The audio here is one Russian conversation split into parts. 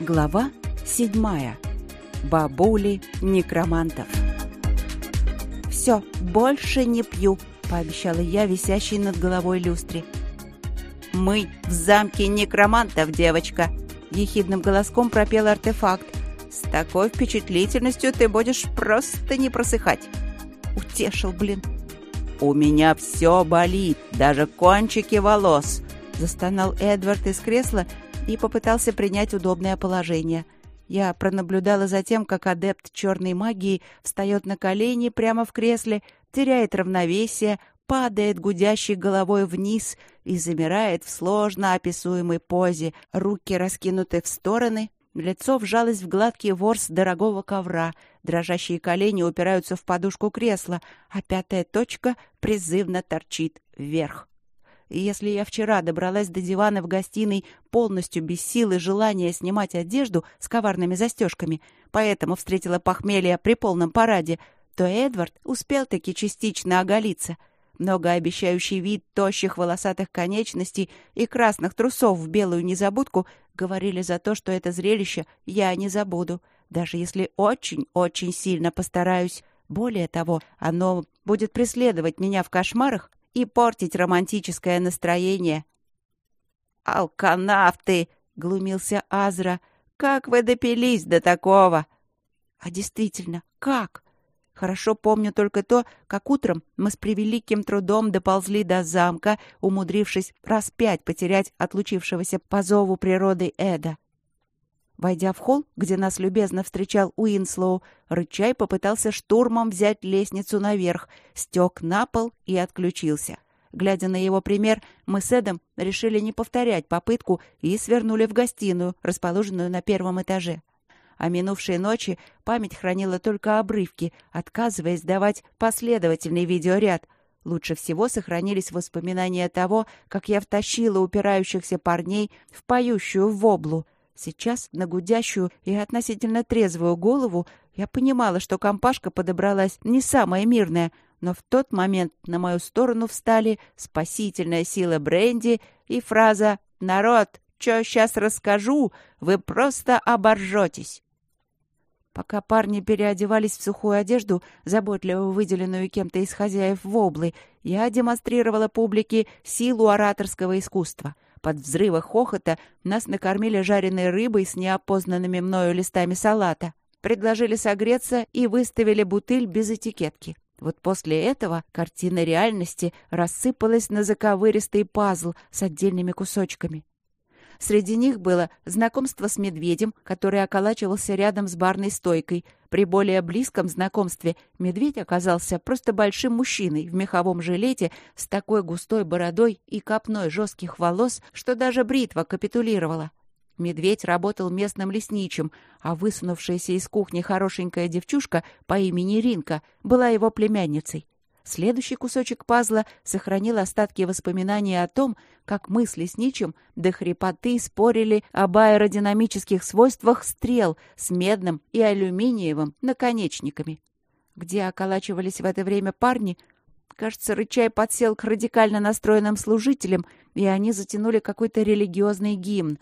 Глава седьмая. Бабули некромантов. «Все, больше не пью», — пообещала я, висящей над головой люстре. «Мы в замке некромантов, девочка!» — ехидным голоском пропел артефакт. «С такой впечатлительностью ты будешь просто не просыхать!» Утешил, блин. «У меня все болит, даже кончики волос!» — застонал Эдвард из кресла и попытался принять удобное положение. Я пронаблюдала за тем, как адепт черной магии встает на колени прямо в кресле, теряет равновесие, падает гудящей головой вниз и замирает в сложно описуемой позе, руки раскинуты в стороны, лицо вжалось в гладкий ворс дорогого ковра, дрожащие колени упираются в подушку кресла, а пятая точка призывно торчит вверх. И если я вчера добралась до дивана в гостиной полностью без сил и желания снимать одежду с коварными застежками, поэтому встретила похмелье при полном параде, то Эдвард успел таки частично оголиться. Многообещающий вид тощих волосатых конечностей и красных трусов в белую незабудку говорили за то, что это зрелище я не забуду, даже если очень-очень сильно постараюсь. Более того, оно будет преследовать меня в кошмарах и портить романтическое настроение. «Алканавты!» — глумился Азра. «Как вы допились до такого?» «А действительно, как?» Хорошо помню только то, как утром мы с превеликим трудом доползли до замка, умудрившись раз пять потерять отлучившегося по зову природы Эда. Войдя в холл, где нас любезно встречал Уинслоу, Рычай попытался штурмом взять лестницу наверх, стек на пол и отключился. Глядя на его пример, мы с Эдом решили не повторять попытку и свернули в гостиную, расположенную на первом этаже. А минувшие ночи память хранила только обрывки, отказываясь давать последовательный видеоряд. Лучше всего сохранились воспоминания того, как я втащила упирающихся парней в поющую воблу — Сейчас на гудящую и относительно трезвую голову я понимала, что компашка подобралась не самая мирная, но в тот момент на мою сторону встали спасительная сила бренди и фраза «Народ, что сейчас расскажу, вы просто оборжетесь». Пока парни переодевались в сухую одежду, заботливо выделенную кем-то из хозяев воблы, я демонстрировала публике силу ораторского искусства — под взрывы хохота нас накормили жареной рыбой с неопознанными мною листами салата. Предложили согреться и выставили бутыль без этикетки. Вот после этого картина реальности рассыпалась на заковыристый пазл с отдельными кусочками. Среди них было знакомство с медведем, который околачивался рядом с барной стойкой. При более близком знакомстве медведь оказался просто большим мужчиной в меховом жилете с такой густой бородой и копной жестких волос, что даже бритва капитулировала. Медведь работал местным лесничим, а высунувшаяся из кухни хорошенькая девчушка по имени Ринка была его племянницей. Следующий кусочек пазла сохранил остатки воспоминаний о том, как мы с Лесничим до хрипоты спорили об аэродинамических свойствах стрел с медным и алюминиевым наконечниками. Где околачивались в это время парни, кажется, Рычай подсел к радикально настроенным служителям, и они затянули какой-то религиозный гимн.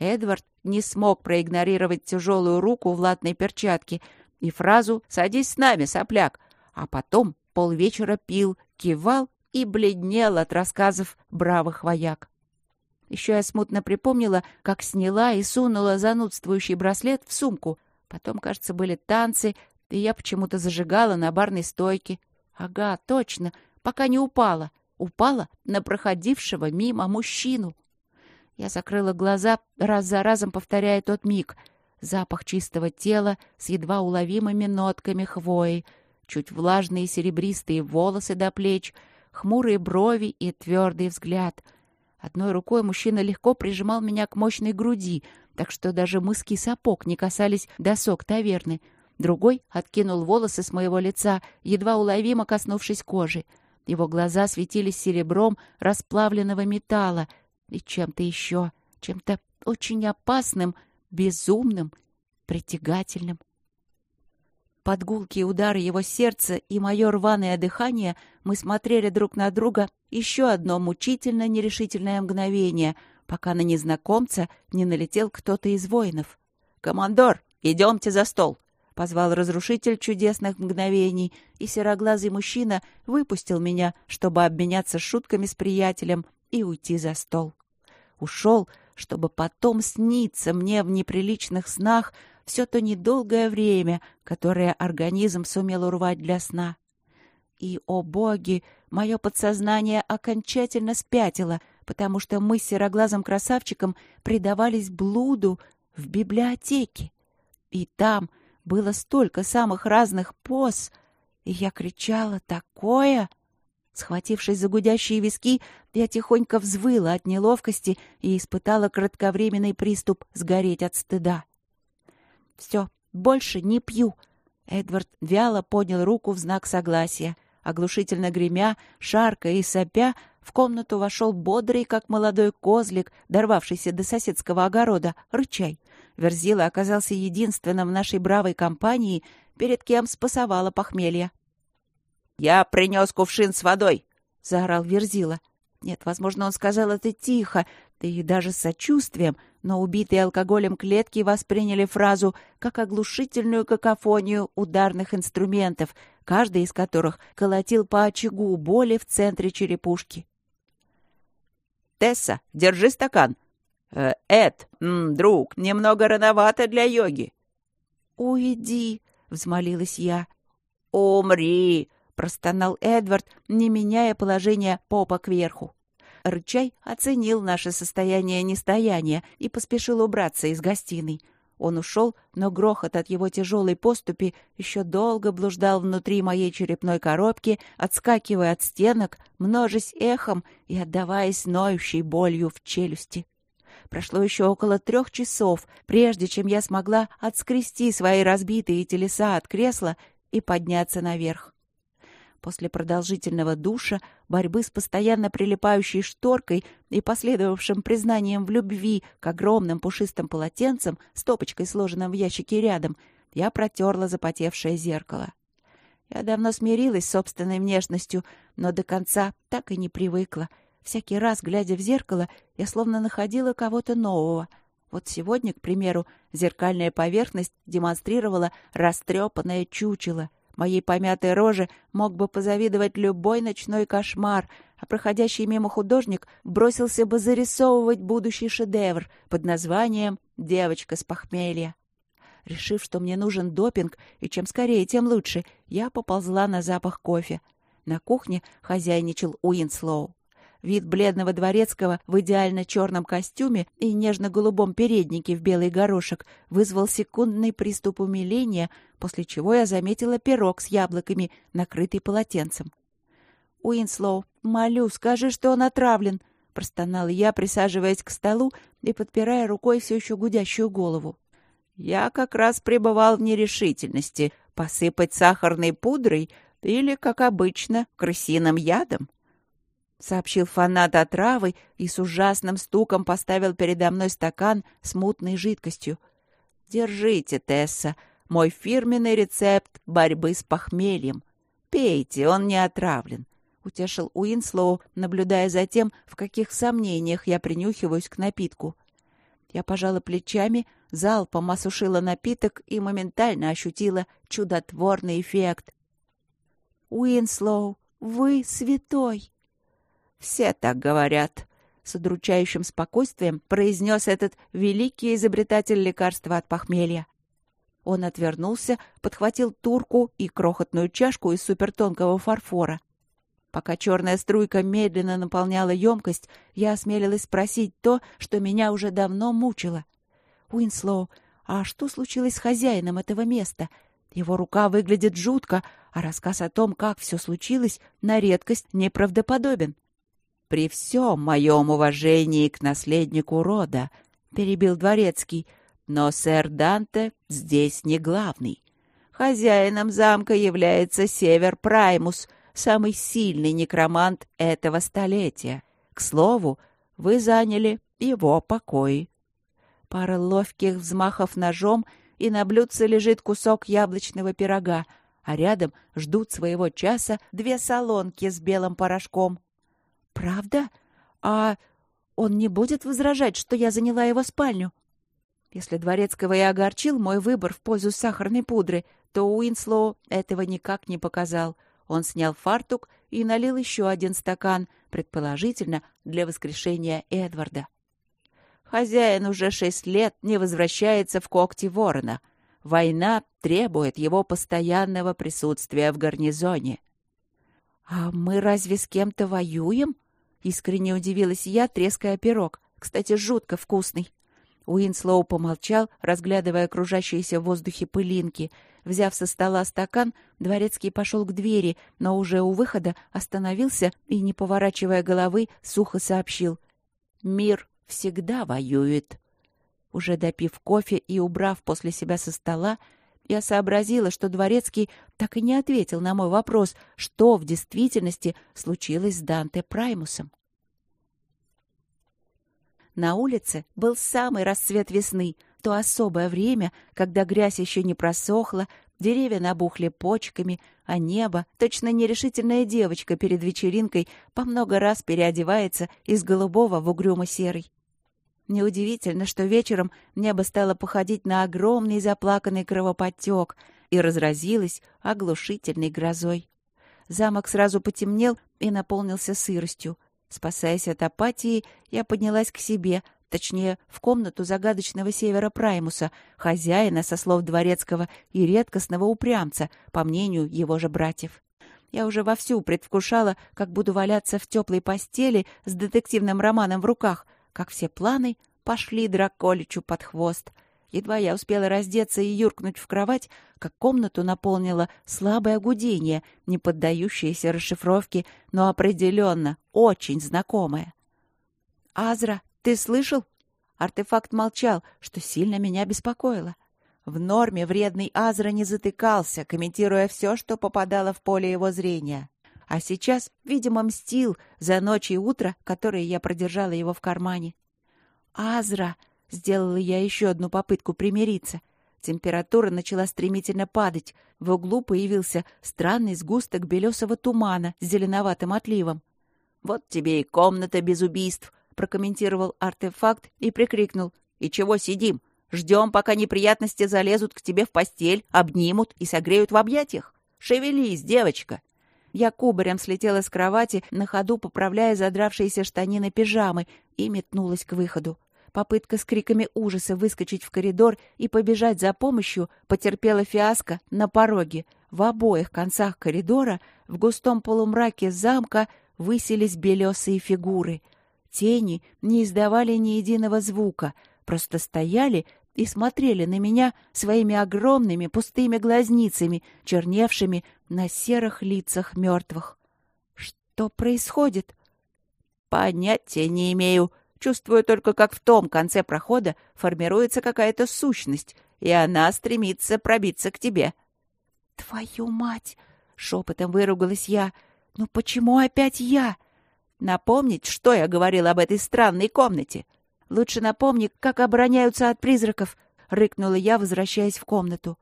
Эдвард не смог проигнорировать тяжелую руку в латной перчатке и фразу «Садись с нами, сопляк», а потом полвечера пил, кивал и бледнел от рассказов бравых вояк. Еще я смутно припомнила, как сняла и сунула занудствующий браслет в сумку. Потом, кажется, были танцы, и я почему-то зажигала на барной стойке. Ага, точно, пока не упала. Упала на проходившего мимо мужчину. Я закрыла глаза, раз за разом повторяя тот миг. Запах чистого тела с едва уловимыми нотками хвои — чуть влажные серебристые волосы до плеч, хмурые брови и твердый взгляд. Одной рукой мужчина легко прижимал меня к мощной груди, так что даже мыски сапог не касались досок таверны. Другой откинул волосы с моего лица, едва уловимо коснувшись кожи. Его глаза светились серебром расплавленного металла и чем-то еще, чем-то очень опасным, безумным, притягательным. Под гулкие удары его сердца и мое рваное дыхание мы смотрели друг на друга еще одно мучительно нерешительное мгновение, пока на незнакомца не налетел кто-то из воинов. «Командор, идемте за стол!» — позвал разрушитель чудесных мгновений, и сероглазый мужчина выпустил меня, чтобы обменяться шутками с приятелем и уйти за стол. Ушел, чтобы потом сниться мне в неприличных снах все то недолгое время, которое организм сумел урвать для сна. И, о боги, мое подсознание окончательно спятило, потому что мы с сероглазым красавчиком предавались блуду в библиотеке. И там было столько самых разных поз, и я кричала такое... Схватившись за гудящие виски, я тихонько взвыла от неловкости и испытала кратковременный приступ сгореть от стыда. «Все, больше не пью!» Эдвард вяло поднял руку в знак согласия. Оглушительно гремя, шаркая и сопя, в комнату вошел бодрый, как молодой козлик, дорвавшийся до соседского огорода, рычай. Верзила оказался единственным в нашей бравой компании, перед кем спасовала похмелье. «Я принес кувшин с водой!» — заорал Верзила. Нет, возможно, он сказал это тихо, да и даже с сочувствием, но убитые алкоголем клетки восприняли фразу как оглушительную какофонию ударных инструментов, каждый из которых колотил по очагу боли в центре черепушки. «Тесса, держи стакан!» э, «Эд, м, друг, немного рановато для йоги!» «Уйди!» — взмолилась я. «Умри!» простонал Эдвард, не меняя положение попа кверху. Рычай оценил наше состояние нестояния и поспешил убраться из гостиной. Он ушел, но грохот от его тяжелой поступи еще долго блуждал внутри моей черепной коробки, отскакивая от стенок, множась эхом и отдаваясь ноющей болью в челюсти. Прошло еще около трех часов, прежде чем я смогла отскрести свои разбитые телеса от кресла и подняться наверх. После продолжительного душа, борьбы с постоянно прилипающей шторкой и последовавшим признанием в любви к огромным пушистым полотенцам, стопочкой сложенным в ящике рядом, я протерла запотевшее зеркало. Я давно смирилась с собственной внешностью, но до конца так и не привыкла. Всякий раз, глядя в зеркало, я словно находила кого-то нового. Вот сегодня, к примеру, зеркальная поверхность демонстрировала растрепанное чучело — Моей помятой роже мог бы позавидовать любой ночной кошмар, а проходящий мимо художник бросился бы зарисовывать будущий шедевр под названием «Девочка с похмелья». Решив, что мне нужен допинг, и чем скорее, тем лучше, я поползла на запах кофе. На кухне хозяйничал Уинслоу. Вид бледного дворецкого в идеально черном костюме и нежно-голубом переднике в белый горошек вызвал секундный приступ умиления, после чего я заметила пирог с яблоками, накрытый полотенцем. «Уинслоу, молю, скажи, что он отравлен!» — простонала я, присаживаясь к столу и подпирая рукой все еще гудящую голову. «Я как раз пребывал в нерешительности, посыпать сахарной пудрой или, как обычно, крысиным ядом», — сообщил фанат отравы и с ужасным стуком поставил передо мной стакан с мутной жидкостью. «Держите, Тесса, мой фирменный рецепт борьбы с похмельем. Пейте, он не отравлен», — утешил Уинслоу, наблюдая за тем, в каких сомнениях я принюхиваюсь к напитку. Я пожала плечами, залпом осушила напиток и моментально ощутила чудотворный эффект. «Уинслоу, вы святой!» «Все так говорят», — с удручающим спокойствием произнес этот великий изобретатель лекарства от похмелья. Он отвернулся, подхватил турку и крохотную чашку из супертонкого фарфора. Пока черная струйка медленно наполняла емкость, я осмелилась спросить то, что меня уже давно мучило. «Уинслоу, а что случилось с хозяином этого места? Его рука выглядит жутко, а рассказ о том, как все случилось, на редкость неправдоподобен». «При всем моем уважении к наследнику рода», — перебил дворецкий, «но сэр Данте здесь не главный. Хозяином замка является Север Праймус, самый сильный некромант этого столетия. К слову, вы заняли его покой». Пара ловких взмахов ножом, и на блюдце лежит кусок яблочного пирога, а рядом ждут своего часа две солонки с белым порошком. «Правда? А он не будет возражать, что я заняла его спальню?» Если Дворецкого и огорчил мой выбор в пользу сахарной пудры, то Уинслоу этого никак не показал. Он снял фартук и налил еще один стакан, предположительно, для воскрешения Эдварда. Хозяин уже шесть лет не возвращается в когти ворона. Война требует его постоянного присутствия в гарнизоне. «А мы разве с кем-то воюем?» — искренне удивилась я, треская пирог. Кстати, жутко вкусный. Уинслоу помолчал, разглядывая кружащиеся в воздухе пылинки. Взяв со стола стакан, дворецкий пошел к двери, но уже у выхода остановился и, не поворачивая головы, сухо сообщил. «Мир всегда воюет». Уже допив кофе и убрав после себя со стола, я сообразила, что Дворецкий так и не ответил на мой вопрос, что в действительности случилось с Данте Праймусом. На улице был самый расцвет весны, то особое время, когда грязь еще не просохла, деревья набухли почками, а небо, точно нерешительная девочка перед вечеринкой, по много раз переодевается из голубого в угрюмо-серый. Неудивительно, что вечером небо стало походить на огромный заплаканный кровоподтек и разразилось оглушительной грозой. Замок сразу потемнел и наполнился сыростью — Спасаясь от апатии, я поднялась к себе, точнее, в комнату загадочного севера Праймуса, хозяина, со слов дворецкого, и редкостного упрямца, по мнению его же братьев. Я уже вовсю предвкушала, как буду валяться в теплой постели с детективным романом в руках, как все планы пошли Драколичу под хвост — Едва я успела раздеться и юркнуть в кровать, как комнату наполнило слабое гудение, не поддающееся расшифровке, но определенно очень знакомое. «Азра, ты слышал?» Артефакт молчал, что сильно меня беспокоило. В норме вредный Азра не затыкался, комментируя все, что попадало в поле его зрения. А сейчас, видимо, мстил за ночь и утро, которые я продержала его в кармане. «Азра!» Сделала я еще одну попытку примириться. Температура начала стремительно падать. В углу появился странный сгусток белесого тумана с зеленоватым отливом. «Вот тебе и комната без убийств», — прокомментировал артефакт и прикрикнул. «И чего сидим? Ждем, пока неприятности залезут к тебе в постель, обнимут и согреют в объятиях. Шевелись, девочка!» Я кубарем слетела с кровати, на ходу поправляя задравшиеся штанины пижамы, и метнулась к выходу. Попытка с криками ужаса выскочить в коридор и побежать за помощью потерпела фиаско на пороге. В обоих концах коридора, в густом полумраке замка, высились белесые фигуры. Тени не издавали ни единого звука, просто стояли и смотрели на меня своими огромными пустыми глазницами, черневшими на серых лицах мертвых. Что происходит? Понятия не имею, Чувствую только, как в том конце прохода формируется какая-то сущность, и она стремится пробиться к тебе. «Твою мать!» — шепотом выругалась я. «Ну почему опять я?» «Напомнить, что я говорила об этой странной комнате?» «Лучше напомни, как обороняются от призраков», — рыкнула я, возвращаясь в комнату.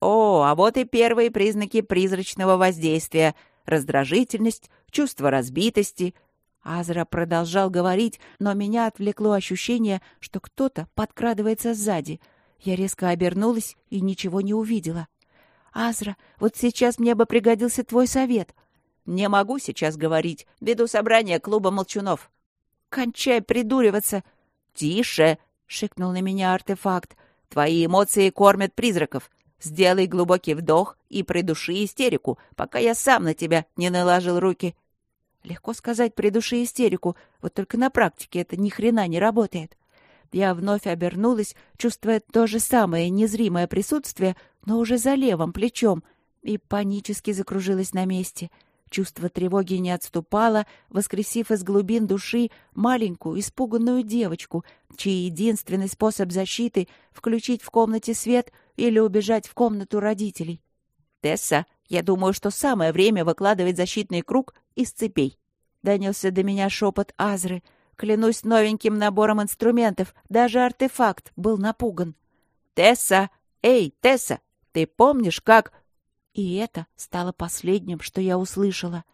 «О, а вот и первые признаки призрачного воздействия. Раздражительность, чувство разбитости — Азра продолжал говорить, но меня отвлекло ощущение, что кто-то подкрадывается сзади. Я резко обернулась и ничего не увидела. «Азра, вот сейчас мне бы пригодился твой совет». «Не могу сейчас говорить. Веду собрание клуба молчунов». «Кончай придуриваться». «Тише!» — шикнул на меня артефакт. «Твои эмоции кормят призраков. Сделай глубокий вдох и придуши истерику, пока я сам на тебя не наложил руки». Легко сказать придуши истерику, вот только на практике это ни хрена не работает. Я вновь обернулась, чувствуя то же самое незримое присутствие, но уже за левым плечом, и панически закружилась на месте. Чувство тревоги не отступало, воскресив из глубин души маленькую испуганную девочку, чей единственный способ защиты — включить в комнате свет или убежать в комнату родителей. «Тесса, я думаю, что самое время выкладывать защитный круг из цепей. Донесся до меня шепот Азры. Клянусь новеньким набором инструментов, даже артефакт был напуган. «Тесса! Эй, Тесса! Ты помнишь, как...» И это стало последним, что я услышала.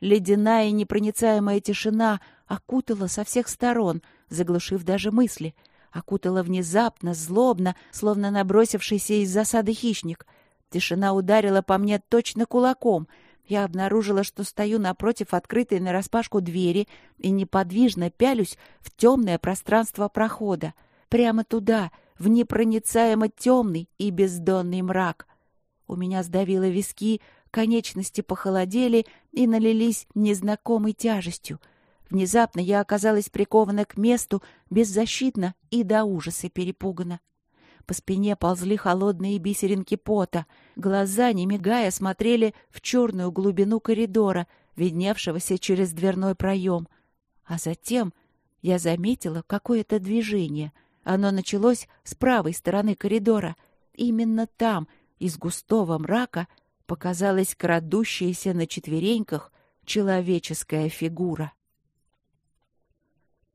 Ледяная непроницаемая тишина окутала со всех сторон, заглушив даже мысли. окутала внезапно, злобно, словно набросившийся из засады хищник. Тишина ударила по мне точно кулаком. Я обнаружила, что стою напротив открытой нараспашку двери и неподвижно пялюсь в темное пространство прохода. Прямо туда, в непроницаемо темный и бездонный мрак. У меня сдавило виски, конечности похолодели и налились незнакомой тяжестью. Внезапно я оказалась прикована к месту, беззащитно и до ужаса перепугана. По спине ползли холодные бисеринки пота. Глаза, не мигая, смотрели в черную глубину коридора, видневшегося через дверной проем. А затем я заметила какое-то движение. Оно началось с правой стороны коридора. Именно там, из густого мрака, показалась крадущаяся на четвереньках человеческая фигура.